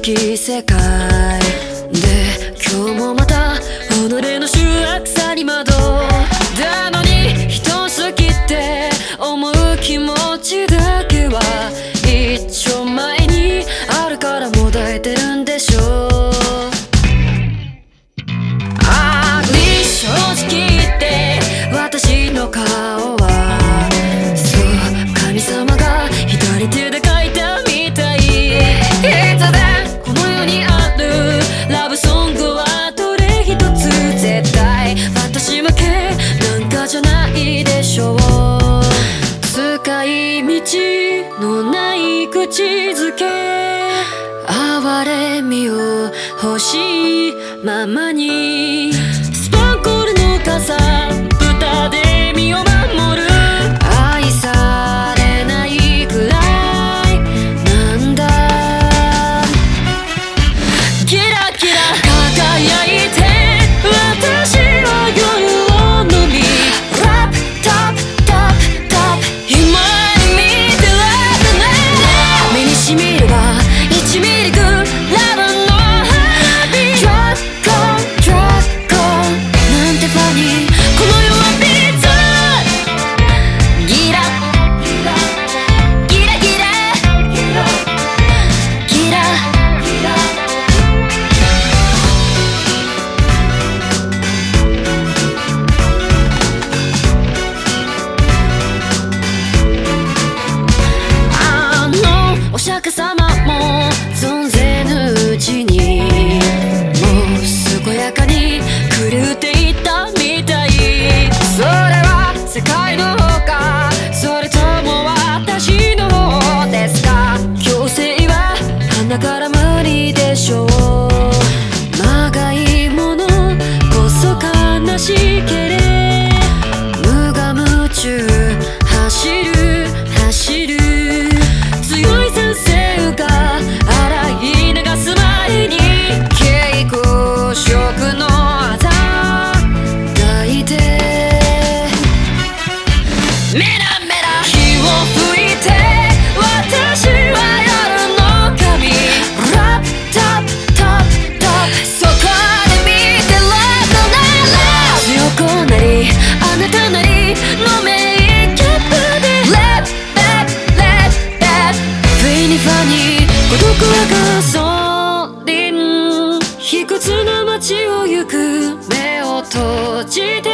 き世界で今日もまた己の醜悪さに惑う。なのに人好きって思う気持ちだけは口づけ哀れみを欲しいままに。スパンコールの傘無我夢中。走る走る。记得。